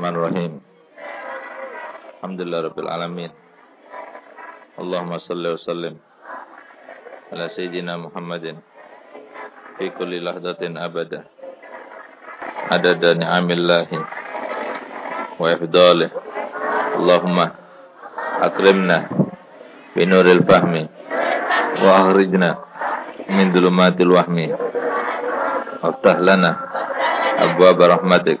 Bismillahirrahmanirrahim. Alhamdulillah Rabbil Alamin. Allahumma salli wa sallim ala Sayyidina Muhammadin fi kulli lahdatin abada. Adada ni'amillahi wa ifdalih. Allahumma akrimna binuril fahmi wa akhrijna min dulumatil wahmi. Aftah lana abwab rahmatik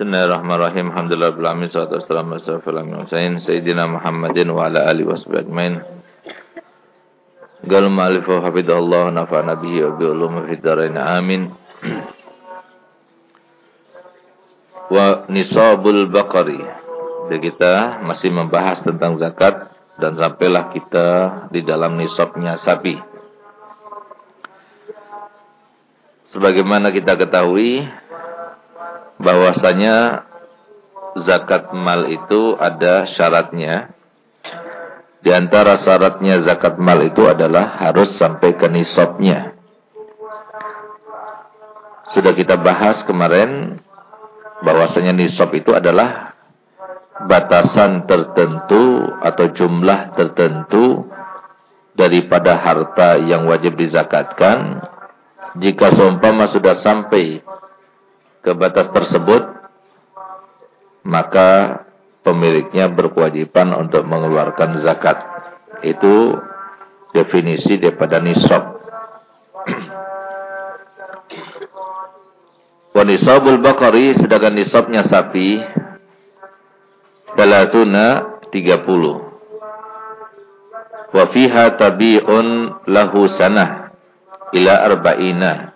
Bismillahirrahmanirrahim. Alhamdulillah bil alamin salatu wassalamu ala sayyidina Muhammadin wa ala alihi washabihi ajmain. Gal ma'alif wa hafidhallahu nafa'ana bihi wa bi ulumi fid dharain amin. Wa nisabul baqari. Jadi kita masih membahas tentang zakat dan sampailah kita di dalam nisabnya sapi. Sebagaimana kita ketahui bahwasanya zakat mal itu ada syaratnya. Di antara syaratnya zakat mal itu adalah harus sampai ke nisabnya. Sudah kita bahas kemarin bahwasanya nisab itu adalah batasan tertentu atau jumlah tertentu daripada harta yang wajib dizakatkan jika seumpama sudah sampai ke batas tersebut, maka pemiliknya berkewajiban untuk mengeluarkan zakat. Itu definisi daripada nisab. Wa nisabul bakari sedangkan nisabnya sapi salatuna 30. Wa fiha tabi'un lahu sanah ila arba'ina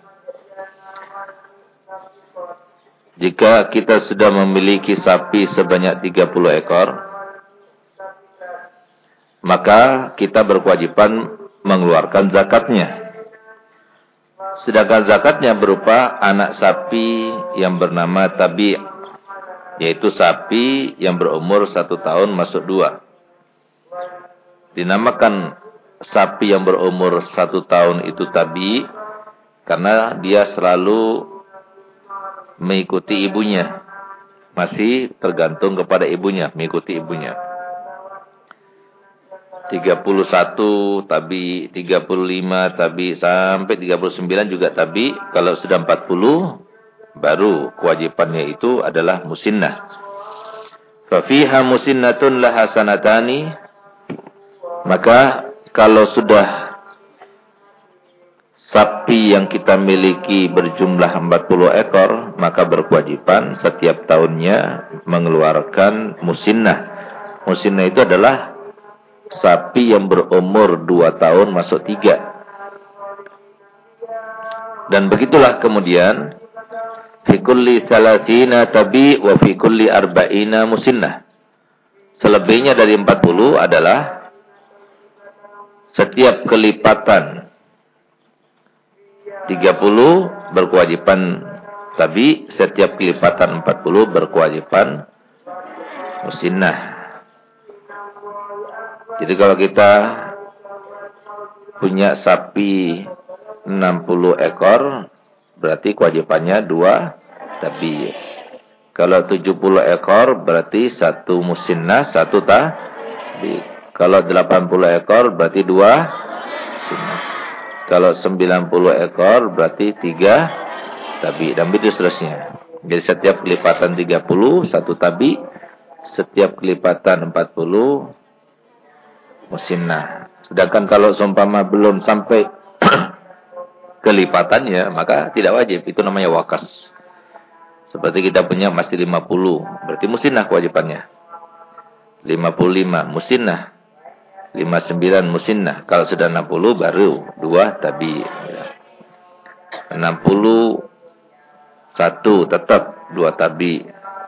Jika kita sudah memiliki sapi sebanyak 30 ekor, maka kita berkewajiban mengeluarkan zakatnya. Sedangkan zakatnya berupa anak sapi yang bernama tabi, yaitu sapi yang berumur satu tahun masuk dua. Dinamakan sapi yang berumur satu tahun itu tabi, karena dia selalu mengikuti ibunya. Masih tergantung kepada ibunya, mengikuti ibunya. 31 tabi, 35 tabi, sampai 39 juga tabi. Kalau sudah 40, baru kewajibannya itu adalah musinnah. Fafiha musinnatun lahasanatani. Maka kalau sudah sapi yang kita miliki berjumlah 40 ekor, maka berkewajiban setiap tahunnya mengeluarkan musinnah. Musinnah itu adalah sapi yang berumur 2 tahun masuk 3. Dan begitulah kemudian fi kulli tabi wa fi arba'ina musinnah. Selebihnya dari 40 adalah setiap kelipatan 30 berkewajiban tapi setiap kelipatan 40 berkewajiban musinnah. Jadi kalau kita punya sapi 60 ekor berarti kewajibannya dua tapi kalau 70 ekor berarti satu musinnah, satu tabi. Kalau 80 ekor berarti dua musinnah. Kalau 90 ekor berarti 3 tabi dan begitu seterusnya. Jadi setiap kelipatan 30 satu tabi, setiap kelipatan 40 musinnah. Sedangkan kalau seumpama belum sampai kelipatannya, maka tidak wajib. Itu namanya wakas. Seperti kita punya masih 50, berarti musinnah kewajibannya. 55 musinnah. 59 musinnah. Kalau sudah 60 baru dua tabi. 60 satu tetap dua tabi.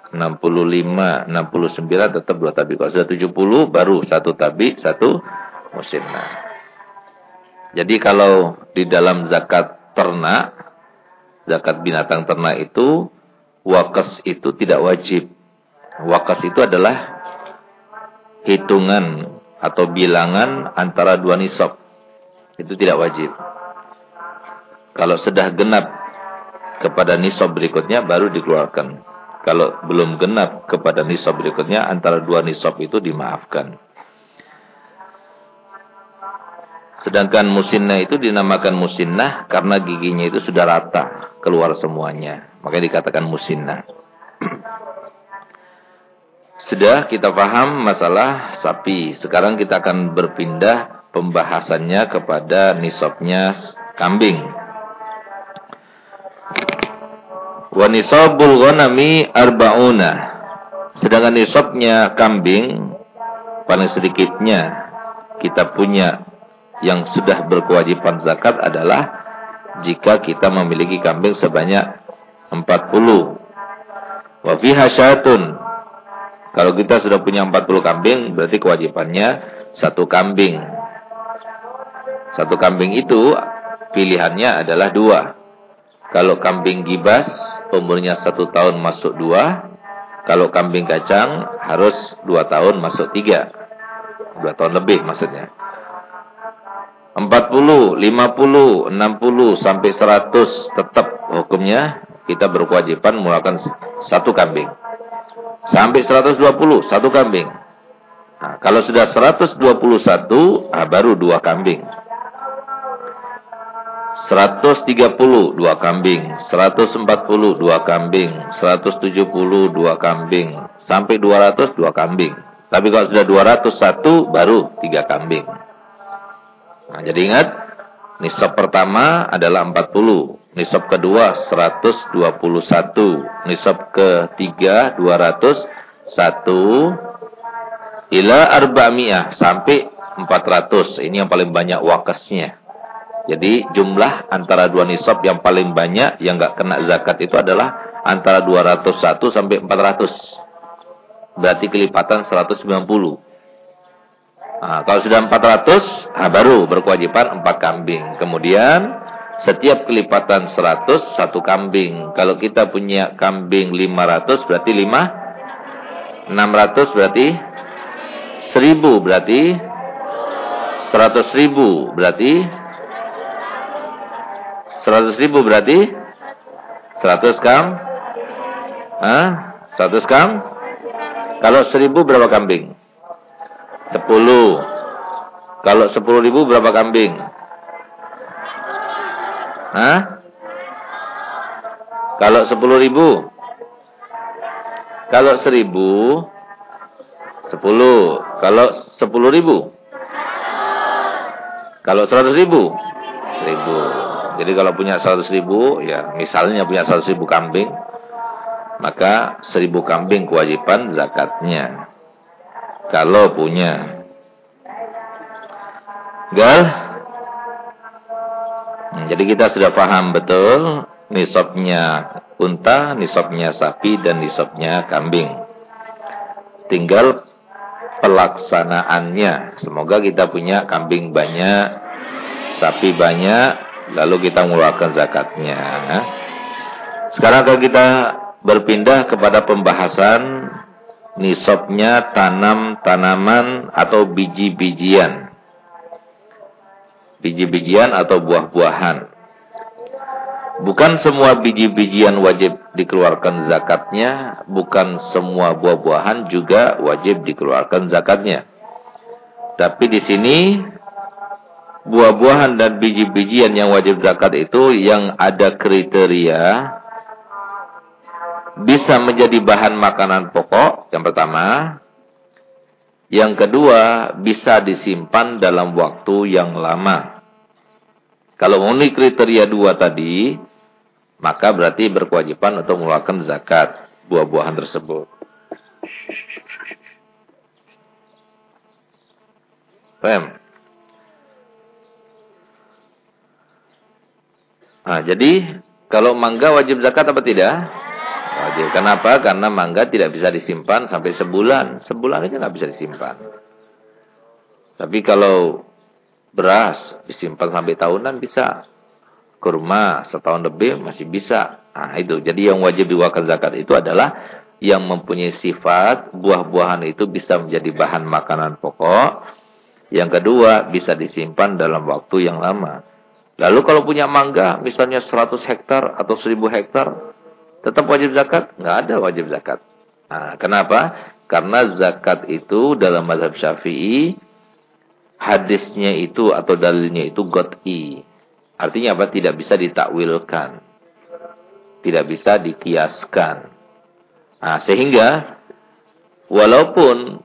65, 69 tetap dua tabi. Kalau sudah 70 baru satu tabi, satu musinnah. Jadi kalau di dalam zakat ternak, zakat binatang ternak itu, wakas itu tidak wajib. Wakas itu adalah hitungan atau bilangan antara dua nisab. Itu tidak wajib. Kalau sudah genap kepada nisab berikutnya baru dikeluarkan. Kalau belum genap kepada nisab berikutnya antara dua nisab itu dimaafkan. Sedangkan musinnah itu dinamakan musinnah karena giginya itu sudah rata keluar semuanya. Makanya dikatakan musinnah. Sudah kita paham masalah sapi. Sekarang kita akan berpindah pembahasannya kepada nisabnya kambing. Wa nisabul ghanami arba'una. Sedangkan nisabnya kambing paling sedikitnya kita punya yang sudah berkewajiban zakat adalah jika kita memiliki kambing sebanyak 40. Wa fiha syatun. Kalau kita sudah punya 40 kambing berarti kewajibannya satu kambing. Satu kambing itu pilihannya adalah dua. Kalau kambing gibas umurnya satu tahun masuk dua. Kalau kambing kacang harus dua tahun masuk tiga. Dua tahun lebih maksudnya. Empat puluh, lima puluh, enam puluh, sampai seratus tetap hukumnya kita berkewajiban melakukan satu kambing. Sampai seratus dua puluh, satu kambing. Nah, kalau sudah seratus dua puluh satu, ah, baru dua kambing. 130 dua kambing, 140 dua kambing, 170 dua kambing, sampai 200 dua kambing. Tapi kalau sudah 201 baru tiga kambing. Nah, jadi ingat, nisab pertama adalah 40, nisab kedua 121, nisab ketiga 201 ila arba'miyah sampai 400. Ini yang paling banyak wakasnya. Jadi jumlah antara dua nisab yang paling banyak yang nggak kena zakat itu adalah antara 201 sampai 400. Berarti kelipatan 190. Nah, kalau sudah 400, nah baru berkewajiban 4 kambing. Kemudian setiap kelipatan 100 satu kambing. Kalau kita punya kambing 500 berarti 5 600 berarti 1000 berarti 100 ribu berarti 100 ribu berarti 100 kam Hah? 100 kam? Kalau 1000 berapa kambing? 10 Kalau 10 ribu berapa kambing Hah? Kalau 10 ribu Kalau 1000 10 Kalau 10 ribu Kalau 100 ribu 1000 jadi kalau punya 100 ribu, ya misalnya punya 100 ribu kambing, maka 1000 kambing kewajiban zakatnya. Kalau punya. Gal? Hmm, jadi kita sudah paham betul nisabnya unta, nisabnya sapi, dan nisabnya kambing. Tinggal pelaksanaannya. Semoga kita punya kambing banyak, sapi banyak, lalu kita mengeluarkan zakatnya. Sekarang kalau kita berpindah kepada pembahasan nisabnya tanam-tanaman atau biji-bijian. Biji-bijian atau buah-buahan. Bukan semua biji-bijian wajib dikeluarkan zakatnya, bukan semua buah-buahan juga wajib dikeluarkan zakatnya. Tapi di sini buah-buahan dan biji-bijian yang wajib zakat itu yang ada kriteria bisa menjadi bahan makanan pokok, yang pertama. Yang kedua, bisa disimpan dalam waktu yang lama. Kalau memenuhi kriteria dua tadi, maka berarti berkewajiban untuk mengeluarkan zakat buah-buahan tersebut. Paham? Nah, jadi kalau mangga wajib zakat apa tidak? Kenapa? Karena mangga tidak bisa disimpan sampai sebulan. Sebulan aja nggak bisa disimpan. Tapi kalau beras disimpan sampai tahunan bisa. Kurma setahun lebih masih bisa. Nah itu. Jadi yang wajib diwakil zakat itu adalah yang mempunyai sifat buah-buahan itu bisa menjadi bahan makanan pokok. Yang kedua bisa disimpan dalam waktu yang lama. Lalu kalau punya mangga misalnya 100 hektar atau 1000 hektar Tetap wajib zakat? Nggak ada wajib zakat. Nah, kenapa? Karena zakat itu dalam mazhab syafi'i, hadisnya itu atau dalilnya itu got'i. Artinya apa? Tidak bisa ditakwilkan. Tidak bisa dikiaskan. Nah, sehingga walaupun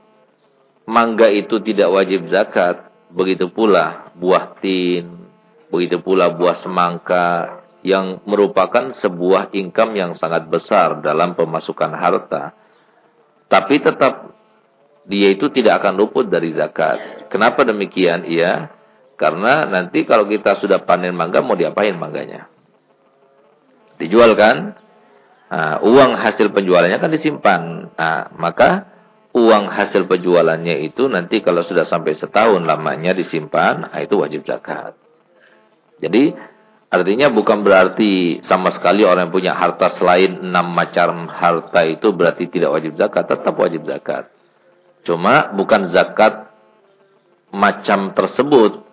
mangga itu tidak wajib zakat, begitu pula buah tin, begitu pula buah semangka, yang merupakan sebuah income yang sangat besar dalam pemasukan harta. Tapi tetap dia itu tidak akan luput dari zakat. Kenapa demikian? Iya, karena nanti kalau kita sudah panen mangga mau diapain mangganya? Dijual kan? Nah, uang hasil penjualannya kan disimpan. Nah, maka uang hasil penjualannya itu nanti kalau sudah sampai setahun lamanya disimpan, nah itu wajib zakat. Jadi Artinya bukan berarti sama sekali orang yang punya harta selain enam macam harta itu berarti tidak wajib zakat. Tetap wajib zakat. Cuma bukan zakat macam tersebut.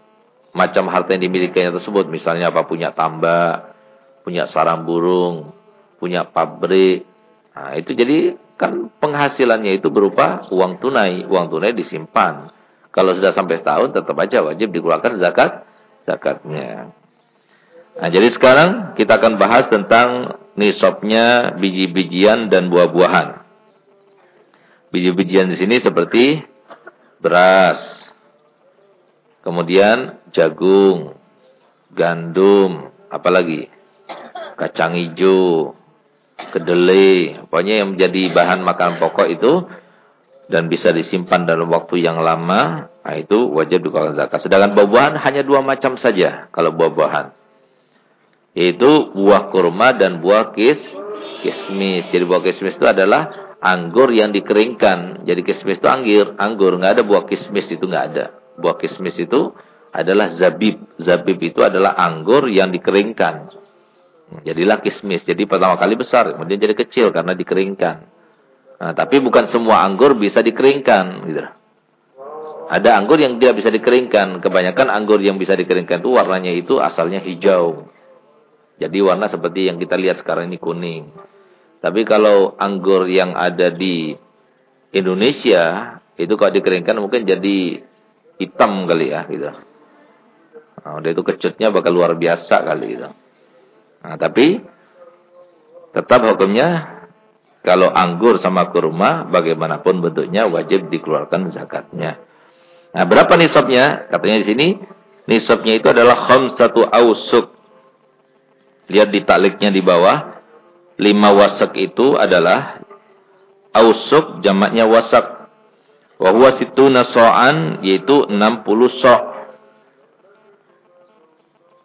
Macam harta yang dimilikinya tersebut. Misalnya apa punya tambak, punya sarang burung, punya pabrik. Nah, itu jadi kan penghasilannya itu berupa uang tunai. Uang tunai disimpan. Kalau sudah sampai setahun tetap aja wajib dikeluarkan zakat zakatnya. Nah, jadi sekarang kita akan bahas tentang nisabnya biji-bijian dan buah-buahan. Biji-bijian di sini seperti beras, kemudian jagung, gandum, apalagi kacang hijau, kedelai, pokoknya yang menjadi bahan makanan pokok itu dan bisa disimpan dalam waktu yang lama, nah itu wajib dikeluarkan zakat. Sedangkan buah-buahan hanya dua macam saja kalau buah-buahan yaitu buah kurma dan buah kis kismis. Jadi buah kismis itu adalah anggur yang dikeringkan. Jadi kismis itu anggur, anggur nggak ada buah kismis itu nggak ada. Buah kismis itu adalah zabib. Zabib itu adalah anggur yang dikeringkan. Jadilah kismis. Jadi pertama kali besar, kemudian jadi kecil karena dikeringkan. Nah, tapi bukan semua anggur bisa dikeringkan, gitu. Ada anggur yang tidak bisa dikeringkan. Kebanyakan anggur yang bisa dikeringkan itu warnanya itu asalnya hijau. Jadi warna seperti yang kita lihat sekarang ini kuning. Tapi kalau anggur yang ada di Indonesia itu kalau dikeringkan mungkin jadi hitam kali ya gitu. Nah, udah itu kecutnya bakal luar biasa kali gitu. Nah, tapi tetap hukumnya kalau anggur sama kurma bagaimanapun bentuknya wajib dikeluarkan zakatnya. Nah, berapa nisabnya? Katanya di sini nisabnya itu adalah khamsatu ausuk Lihat di taliknya di bawah. Lima wasak itu adalah ausuk jamaknya wasak. Wahuwa situ naso'an yaitu 60 sok.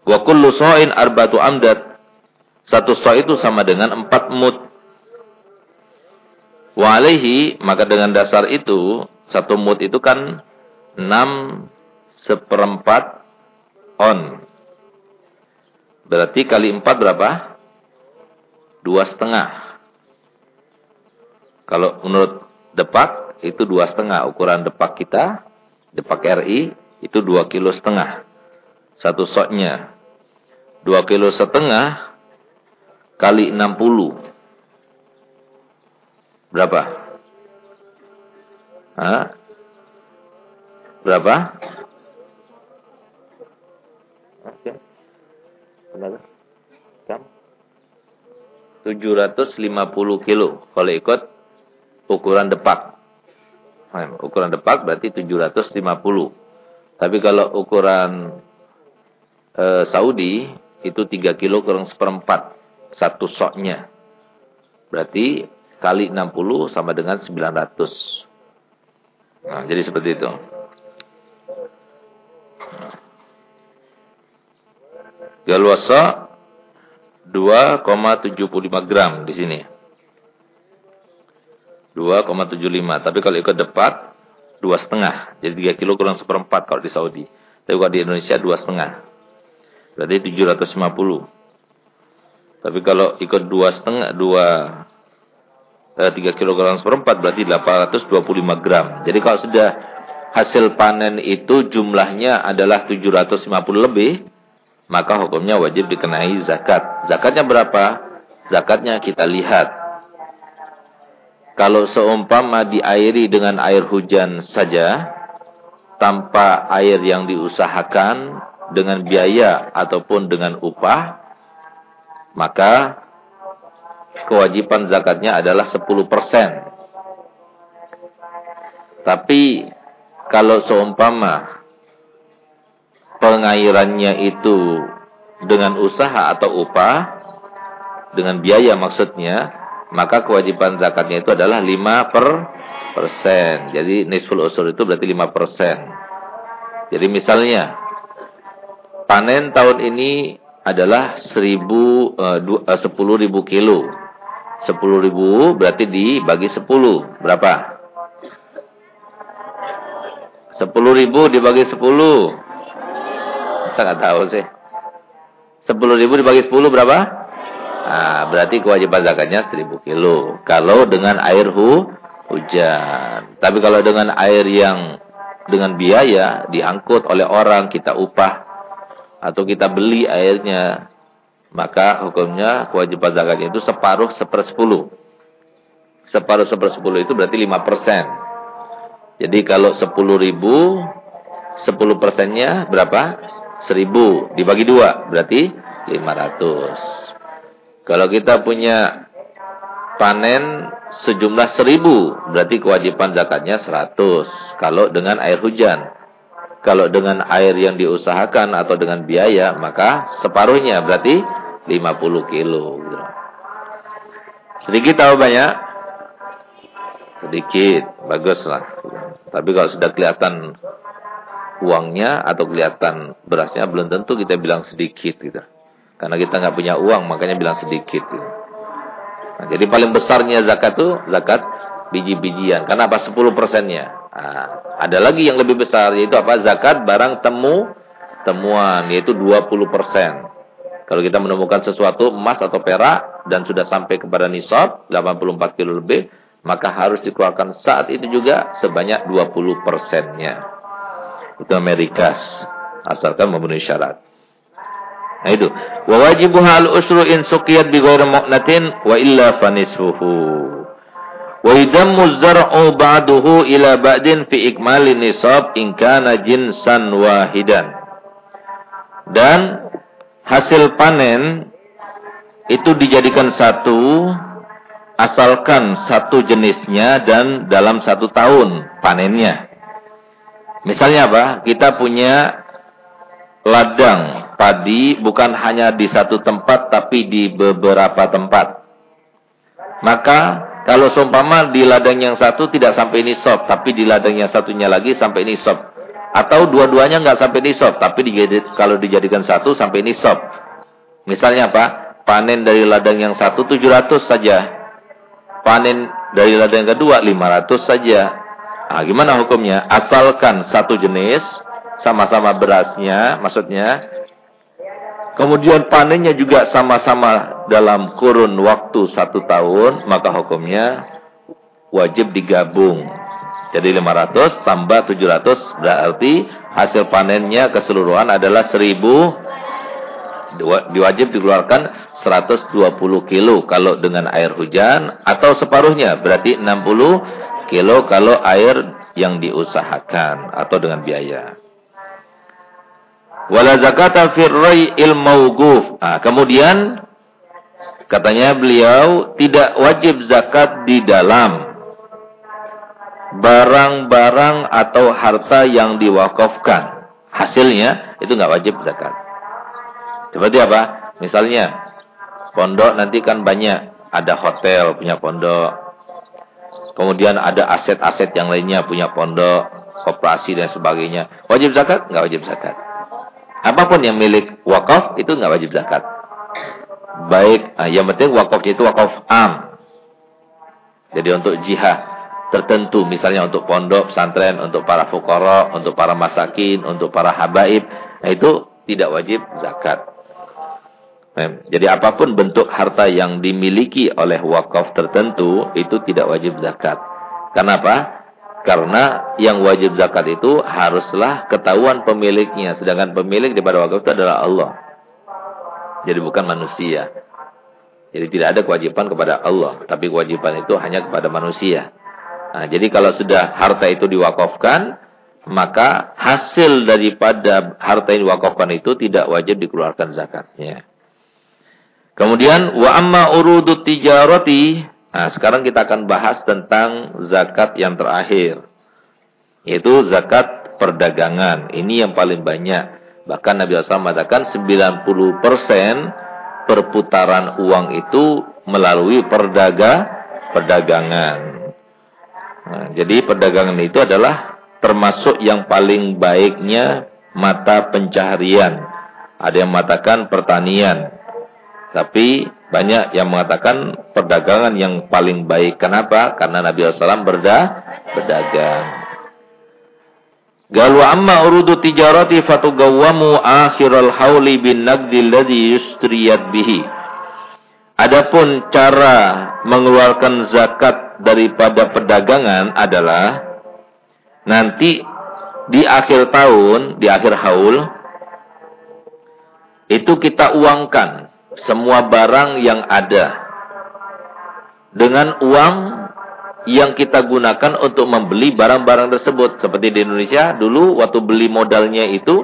Wa kullu so'in arbatu amdat. Satu sok itu sama dengan empat mut. Wa alaihi, maka dengan dasar itu, satu mut itu kan enam seperempat on. Berarti kali empat berapa? Dua setengah. Kalau menurut depak, itu dua setengah. Ukuran depak kita, depak RI, itu dua kilo setengah. Satu soknya. Dua kilo setengah kali enam puluh. Berapa? Hah? Berapa? Oke. Okay. Kenapa? Kamu? 750 kilo. Kalau ikut ukuran depak. Nah, ukuran depak berarti 750. Tapi kalau ukuran eh, Saudi itu 3 kilo kurang seperempat satu soknya. Berarti kali 60 sama dengan 900. Nah, jadi seperti itu. Galwasa 2,75 gram di sini. 2,75. Tapi kalau ikut depat dua setengah. Jadi 3 kilo kurang seperempat kalau di Saudi. Tapi kalau di Indonesia dua setengah. Berarti 750. Tapi kalau ikut dua setengah, dua eh, tiga kilogram seperempat berarti 825 gram. Jadi kalau sudah hasil panen itu jumlahnya adalah 750 lebih, maka hukumnya wajib dikenai zakat. Zakatnya berapa? Zakatnya kita lihat. Kalau seumpama diairi dengan air hujan saja, tanpa air yang diusahakan, dengan biaya ataupun dengan upah, maka kewajiban zakatnya adalah 10%. Tapi kalau seumpama pengairannya itu dengan usaha atau upah, dengan biaya maksudnya, maka kewajiban zakatnya itu adalah 5 per persen. Jadi nisful usur itu berarti 5 persen. Jadi misalnya, panen tahun ini adalah seribu, uh, uh, sepuluh ribu kilo. Sepuluh ribu berarti dibagi sepuluh. Berapa? Sepuluh ribu dibagi sepuluh. Saya nggak tahu sih. Sepuluh ribu dibagi sepuluh berapa? Nah, berarti kewajiban zakatnya seribu kilo. Kalau dengan air hu, hujan. Tapi kalau dengan air yang dengan biaya diangkut oleh orang kita upah atau kita beli airnya, maka hukumnya kewajiban zakatnya itu separuh sepersepuluh. Separuh sepersepuluh itu berarti lima persen. Jadi kalau sepuluh ribu, sepuluh persennya berapa? Seribu. Dibagi dua, berarti lima ratus. Kalau kita punya panen sejumlah seribu, berarti kewajiban zakatnya seratus. Kalau dengan air hujan. Kalau dengan air yang diusahakan atau dengan biaya, maka separuhnya berarti 50 kilo. Sedikit atau banyak? Sedikit, baguslah. Tapi kalau sudah kelihatan uangnya atau kelihatan berasnya, belum tentu kita bilang sedikit gitu. Karena kita nggak punya uang, makanya bilang sedikit. Gitu. Nah, jadi paling besarnya zakat itu zakat biji-bijian. Karena apa? 10 persennya. Nah, ada lagi yang lebih besar yaitu apa? Zakat barang temu temuan yaitu 20%. Kalau kita menemukan sesuatu emas atau perak dan sudah sampai kepada nisab 84 kilo lebih, maka harus dikeluarkan saat itu juga sebanyak 20 persennya. Itu Amerikas asalkan memenuhi syarat. Nah itu. Wa wajibuha al-usru in suqiyat bi ghairi mu'natin wa illa fanisfuhu. Wa idammu zar'u ba'duhu ila ba'din fi ikmali nisab in kana jinsan wahidan. Dan hasil panen itu dijadikan satu asalkan satu jenisnya dan dalam satu tahun panennya. Misalnya apa? Kita punya ladang padi bukan hanya di satu tempat tapi di beberapa tempat. Maka kalau seumpama di ladang yang satu tidak sampai nisab, tapi di ladang yang satunya lagi sampai nisab. Atau dua-duanya nggak sampai nisab, tapi kalau dijadikan satu sampai nisab. Misalnya apa? Panen dari ladang yang satu 700 saja. Panen dari ladang yang kedua 500 saja. Nah, gimana hukumnya? Asalkan satu jenis, sama-sama berasnya, maksudnya kemudian panennya juga sama-sama dalam kurun waktu satu tahun, maka hukumnya wajib digabung. Jadi 500 tambah 700 berarti hasil panennya keseluruhan adalah 1000 diwajib dikeluarkan 120 kilo kalau dengan air hujan atau separuhnya berarti 60 kilo kalau air yang diusahakan atau dengan biaya. Wala zakata fir rai'il mawquf. Nah, kemudian Katanya beliau tidak wajib zakat di dalam barang-barang atau harta yang diwakafkan. Hasilnya itu nggak wajib zakat. Seperti apa? Misalnya pondok nanti kan banyak, ada hotel punya pondok. Kemudian ada aset-aset yang lainnya punya pondok, koperasi dan sebagainya. Wajib zakat? Nggak wajib zakat. Apa pun yang milik wakaf itu nggak wajib zakat. Baik, ah, yang penting wakaf itu wakaf am. Jadi untuk jihad tertentu misalnya untuk pondok pesantren untuk para fukara untuk para masakin untuk para habaib nah itu tidak wajib zakat jadi apa pun bentuk harta yang dimiliki oleh wakaf tertentu itu tidak wajib zakat. Kenapa? Karena yang wajib zakat itu haruslah ketahuan pemiliknya. Sedangkan pemilik daripada wakaf itu adalah Allah. Jadi bukan manusia. Jadi tidak ada kewajiban kepada Allah. Tapi kewajiban itu hanya kepada manusia. Nah, jadi kalau sudah harta itu diwakafkan, maka hasil daripada harta yang diwakafkan itu tidak wajib dikeluarkan zakatnya. Kemudian wa amma urudut tijarati. Nah, sekarang kita akan bahas tentang zakat yang terakhir. Yaitu zakat perdagangan. Ini yang paling banyak. Bahkan Nabi SAW mengatakan 90% perputaran uang itu melalui perdaga perdagangan. Nah, jadi perdagangan itu adalah termasuk yang paling baiknya mata pencaharian. Ada yang mengatakan pertanian. Tapi banyak yang mengatakan perdagangan yang paling baik. Kenapa? Karena Nabi SAW berda, berdagang. Galu amma urudu tijarati fatugawamu akhiral hauli bin nagdi alladhi yustriyat bihi. Adapun cara mengeluarkan zakat daripada perdagangan adalah nanti di akhir tahun, di akhir haul itu kita uangkan semua barang yang ada dengan uang yang kita gunakan untuk membeli barang-barang tersebut. Seperti di Indonesia dulu waktu beli modalnya itu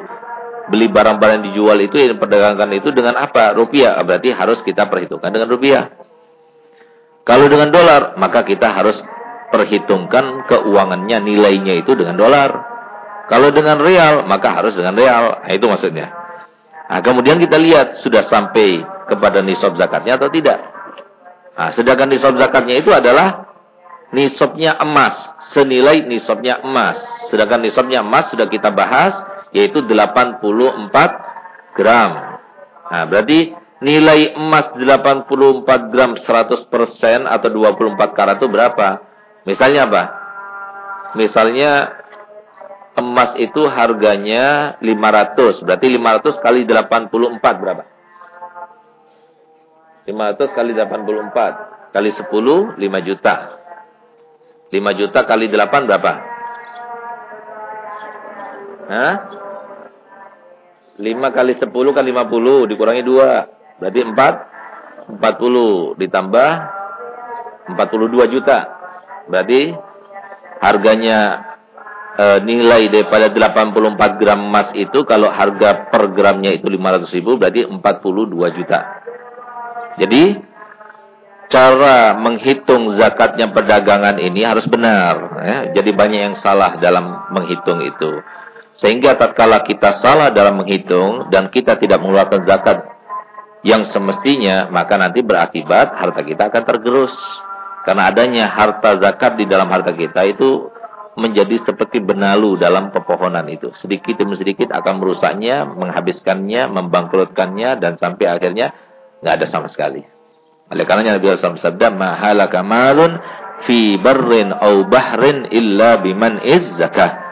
beli barang-barang dijual itu yang perdagangkan itu dengan apa? Rupiah. Berarti harus kita perhitungkan dengan rupiah. Kalau dengan dolar, maka kita harus perhitungkan keuangannya, nilainya itu dengan dolar. Kalau dengan real, maka harus dengan real. Nah, itu maksudnya. Nah, kemudian kita lihat sudah sampai kepada nisab zakatnya atau tidak. Nah, sedangkan nisab zakatnya itu adalah nisabnya emas, senilai nisabnya emas. Sedangkan nisabnya emas sudah kita bahas yaitu 84 gram. Nah, berarti nilai emas 84 gram 100% atau 24 karat itu berapa? Misalnya apa? Misalnya emas itu harganya 500, berarti 500 kali 84 berapa? 500 kali 84 kali 10 5 juta. 5 juta kali 8 berapa? Hah? 5 kali 10 kali 50 dikurangi 2 Berarti 4 40 ditambah 42 juta. Berarti harganya e, nilai daripada 84 gram emas itu kalau harga per gramnya itu 500 ribu berarti 42 juta. Jadi cara menghitung zakatnya perdagangan ini harus benar. Ya. Jadi banyak yang salah dalam menghitung itu. Sehingga tatkala kita salah dalam menghitung dan kita tidak mengeluarkan zakat yang semestinya maka nanti berakibat harta kita akan tergerus. Karena adanya harta zakat di dalam harta kita itu menjadi seperti benalu dalam pepohonan itu. Sedikit demi sedikit akan merusaknya, menghabiskannya, membangkrutkannya dan sampai akhirnya nggak ada sama sekali. Oleh karenanya Nabi SAW bersabda, "Mahalaka malun fi barrin au bahrin illa biman iz zakah."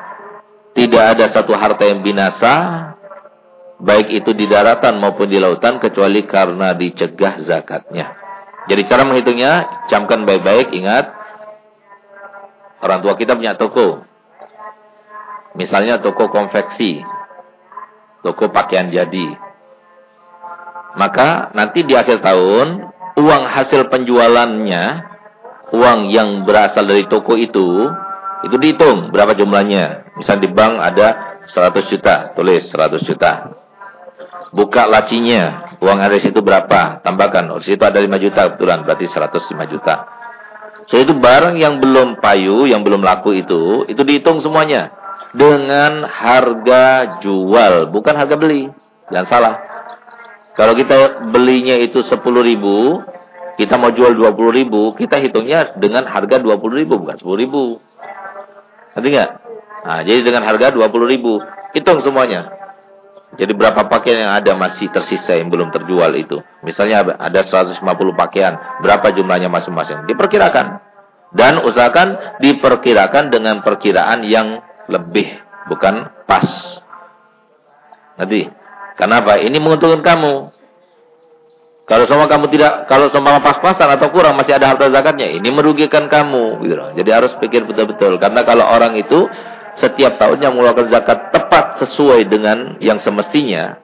Tidak ada satu harta yang binasa baik itu di daratan maupun di lautan kecuali karena dicegah zakatnya. Jadi cara menghitungnya, camkan baik-baik, ingat orang tua kita punya toko. Misalnya toko konveksi, toko pakaian jadi. Maka nanti di akhir tahun, uang hasil penjualannya, uang yang berasal dari toko itu, itu dihitung berapa jumlahnya. Misal di bank ada 100 juta, tulis 100 juta buka lacinya. Uang ada situ berapa? Tambahkan. Oh, di situ ada 5 juta kebetulan, berarti 105 juta. So itu barang yang belum payu, yang belum laku itu, itu dihitung semuanya dengan harga jual, bukan harga beli. Jangan salah. Kalau kita belinya itu 10 ribu, kita mau jual 20 ribu, kita hitungnya dengan harga 20 ribu, bukan 10 ribu. Nanti nggak? Nah, jadi dengan harga 20 ribu, hitung semuanya. Jadi berapa pakaian yang ada masih tersisa yang belum terjual itu. Misalnya ada 150 pakaian, berapa jumlahnya masing-masing. Diperkirakan. Dan usahakan diperkirakan dengan perkiraan yang lebih, bukan pas. Nanti, kenapa? Ini menguntungkan kamu. Kalau semua kamu tidak, kalau semua pas-pasan atau kurang masih ada harta zakatnya, ini merugikan kamu. Gitu. Jadi harus pikir betul-betul. Karena kalau orang itu setiap tahunnya mengeluarkan zakat tepat sesuai dengan yang semestinya,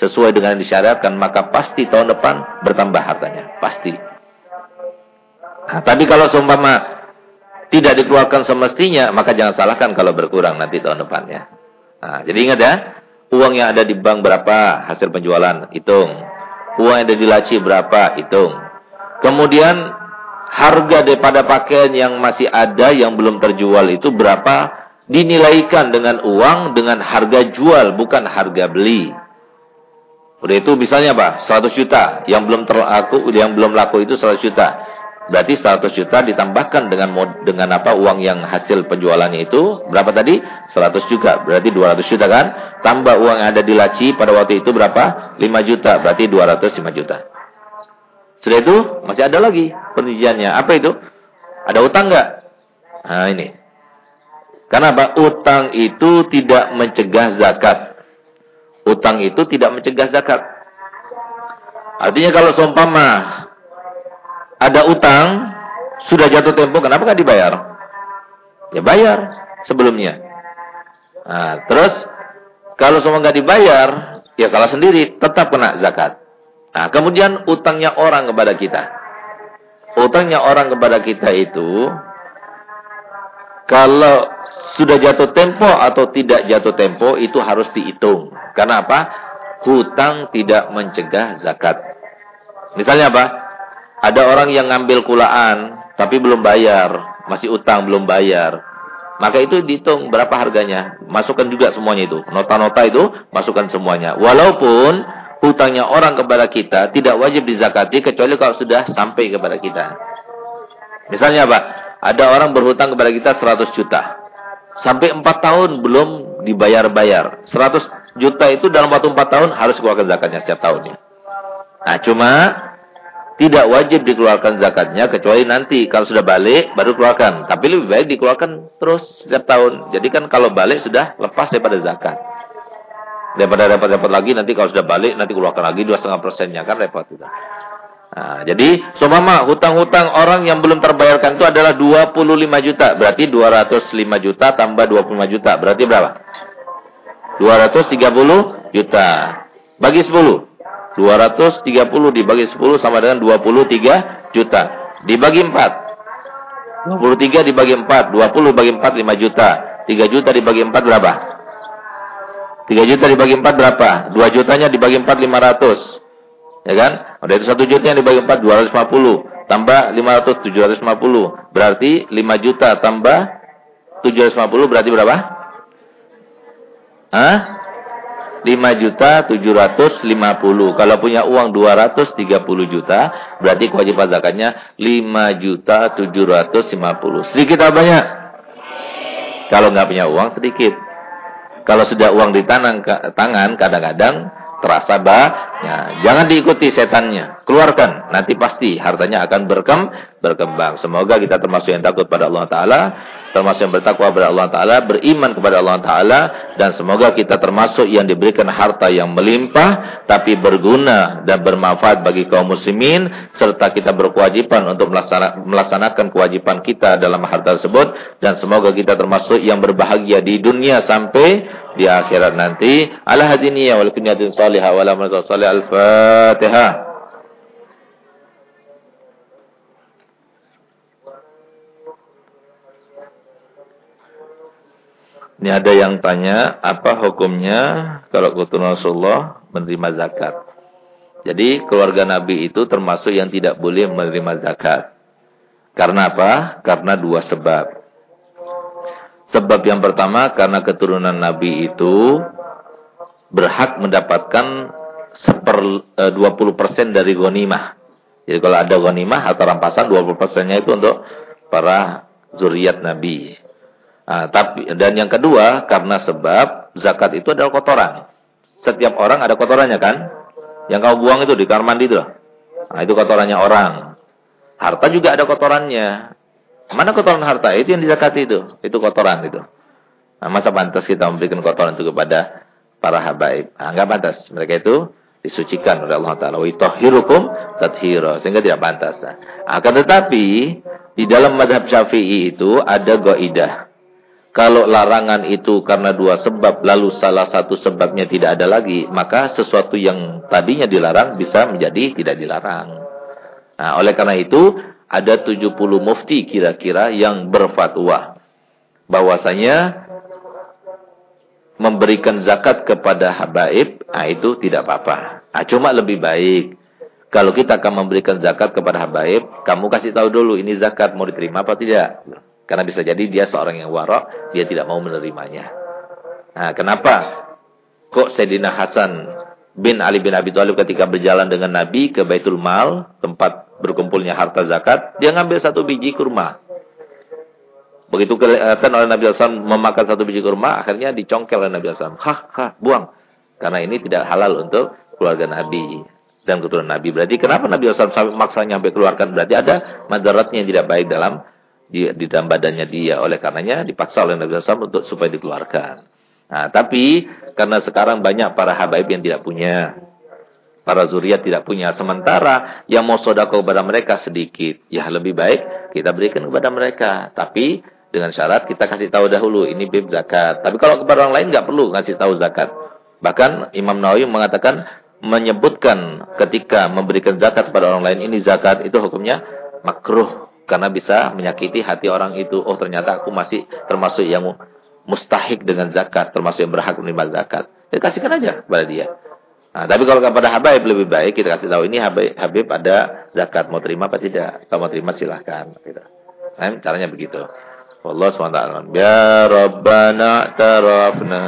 sesuai dengan yang disyariatkan, maka pasti tahun depan bertambah hartanya, pasti. Nah, tapi kalau seumpama tidak dikeluarkan semestinya, maka jangan salahkan kalau berkurang nanti tahun depannya. Nah, jadi ingat ya, uang yang ada di bank berapa hasil penjualan, hitung. Uang yang ada di laci berapa, hitung. Kemudian harga daripada pakaian yang masih ada yang belum terjual itu berapa dinilaikan dengan uang dengan harga jual bukan harga beli. Udah itu misalnya apa? 100 juta yang belum terlaku yang belum laku itu 100 juta. Berarti 100 juta ditambahkan dengan dengan apa uang yang hasil penjualannya itu berapa tadi? 100 juga. Berarti 200 juta kan? Tambah uang yang ada di laci pada waktu itu berapa? 5 juta. Berarti 205 juta. Sudah itu masih ada lagi perinciannya. Apa itu? Ada utang nggak? Nah ini. Kenapa? Utang itu tidak mencegah zakat. Utang itu tidak mencegah zakat. Artinya kalau seumpama ada utang, sudah jatuh tempo, kenapa nggak dibayar? Ya bayar sebelumnya. Nah, terus kalau semua nggak dibayar, ya salah sendiri, tetap kena zakat. Nah, kemudian utangnya orang kepada kita. Utangnya orang kepada kita itu, kalau sudah jatuh tempo atau tidak jatuh tempo itu harus dihitung. Karena apa? Hutang tidak mencegah zakat. Misalnya apa? Ada orang yang ngambil kulaan tapi belum bayar, masih utang belum bayar. Maka itu dihitung berapa harganya. Masukkan juga semuanya itu. Nota-nota itu masukkan semuanya. Walaupun hutangnya orang kepada kita tidak wajib dizakati kecuali kalau sudah sampai kepada kita. Misalnya apa? Ada orang berhutang kepada kita 100 juta. Sampai 4 tahun belum dibayar-bayar. 100 juta itu dalam waktu 4 tahun harus keluarkan zakatnya setiap tahunnya. Nah, cuma tidak wajib dikeluarkan zakatnya kecuali nanti kalau sudah balik baru keluarkan. Tapi lebih baik dikeluarkan terus setiap tahun. Jadi kan kalau balik sudah lepas daripada zakat. Daripada repot-repot lagi nanti kalau sudah balik nanti keluarkan lagi 2,5 persennya kan repot juga. Nah, jadi seumpama hutang-hutang orang yang belum terbayarkan itu adalah 25 juta. Berarti 205 juta tambah 25 juta. Berarti berapa? 230 juta. Bagi 10. 230 dibagi 10 sama dengan 23 juta. Dibagi 4. 23 dibagi 4. 20 bagi 4 5 juta. 3 juta dibagi 4 berapa? 3 juta dibagi 4 berapa? 2 jutanya dibagi 4 500. Ya kan? Udah itu 1 juta yang dibagi 4 250 tambah 500 750 berarti 5 juta tambah 750 berarti berapa? Hah? 5 juta 750 kalau punya uang 230 juta berarti kewajiban zakatnya 5 juta 750 sedikit atau banyak? kalau nggak punya uang sedikit kalau sudah uang di tangan kadang-kadang terasa ya, Jangan diikuti setannya. Keluarkan. Nanti pasti hartanya akan berkem, berkembang. Semoga kita termasuk yang takut pada Allah Ta'ala. Termasuk yang bertakwa kepada Allah Ta'ala. Beriman kepada Allah Ta'ala. Dan semoga kita termasuk yang diberikan harta yang melimpah. Tapi berguna dan bermanfaat bagi kaum muslimin. Serta kita berkewajiban untuk melaksanakan kewajiban kita dalam harta tersebut. Dan semoga kita termasuk yang berbahagia di dunia sampai di akhirat nanti. Ala hadiniya. Ini ada yang tanya, apa hukumnya kalau kutun Rasulullah menerima zakat? Jadi keluarga Nabi itu termasuk yang tidak boleh menerima zakat. Karena apa? Karena dua sebab. Sebab yang pertama karena keturunan Nabi itu berhak mendapatkan seper, e, 20% dari gonimah. Jadi kalau ada gonimah atau rampasan 20%-nya itu untuk para zuriat Nabi. Nah, tapi dan yang kedua karena sebab zakat itu adalah kotoran. Setiap orang ada kotorannya kan? Yang kau buang itu di kamar mandi itu. Nah, itu kotorannya orang. Harta juga ada kotorannya. Mana kotoran harta? Itu yang dizakati itu. Itu kotoran itu. Nah, masa pantas kita memberikan kotoran itu kepada para habaib? Nah, enggak pantas. Mereka itu disucikan oleh Allah Taala. Wa tahhirukum tathira. Sehingga tidak pantas. Nah, akan tetapi di dalam madhab Syafi'i itu ada goidah. Kalau larangan itu karena dua sebab, lalu salah satu sebabnya tidak ada lagi, maka sesuatu yang tadinya dilarang bisa menjadi tidak dilarang. Nah, oleh karena itu, ada 70 mufti kira-kira yang berfatwa. Bahwasanya memberikan zakat kepada habaib, nah itu tidak apa-apa. Nah, cuma lebih baik. Kalau kita akan memberikan zakat kepada habaib, kamu kasih tahu dulu ini zakat mau diterima apa tidak. Karena bisa jadi dia seorang yang warok, dia tidak mau menerimanya. Nah, kenapa? Kok Sayyidina Hasan bin Ali bin Abi Thalib ketika berjalan dengan Nabi ke Baitul Mal, tempat berkumpulnya harta zakat, dia ngambil satu biji kurma. Begitu kelihatan oleh Nabi SAW memakan satu biji kurma, akhirnya dicongkel oleh Nabi SAW. Hah, hah, buang. Karena ini tidak halal untuk keluarga Nabi dan keturunan Nabi. Berarti kenapa Nabi SAW sampai maksanya sampai keluarkan? Berarti ada madaratnya yang tidak baik dalam di, di dalam badannya dia. Oleh karenanya dipaksa oleh Nabi SAW untuk supaya dikeluarkan. Nah, tapi karena sekarang banyak para habaib yang tidak punya. Para zuriat tidak punya. Sementara yang mau sodako kepada mereka sedikit. Ya lebih baik kita berikan kepada mereka. Tapi dengan syarat kita kasih tahu dahulu. Ini bib zakat. Tapi kalau kepada orang lain nggak perlu kasih tahu zakat. Bahkan Imam Nawawi mengatakan menyebutkan ketika memberikan zakat kepada orang lain ini zakat itu hukumnya makruh karena bisa menyakiti hati orang itu. Oh ternyata aku masih termasuk yang mustahik dengan zakat. Termasuk yang berhak menerima zakat. Ya kasihkan aja kepada dia. Nah, tapi kalau kepada Habib lebih baik kita kasih tahu ini Habib, Habib ada zakat. Mau terima apa tidak? Kalau mau terima silahkan. Gitu. Nah, caranya begitu. Allah SWT. Ya Rabbana tarafna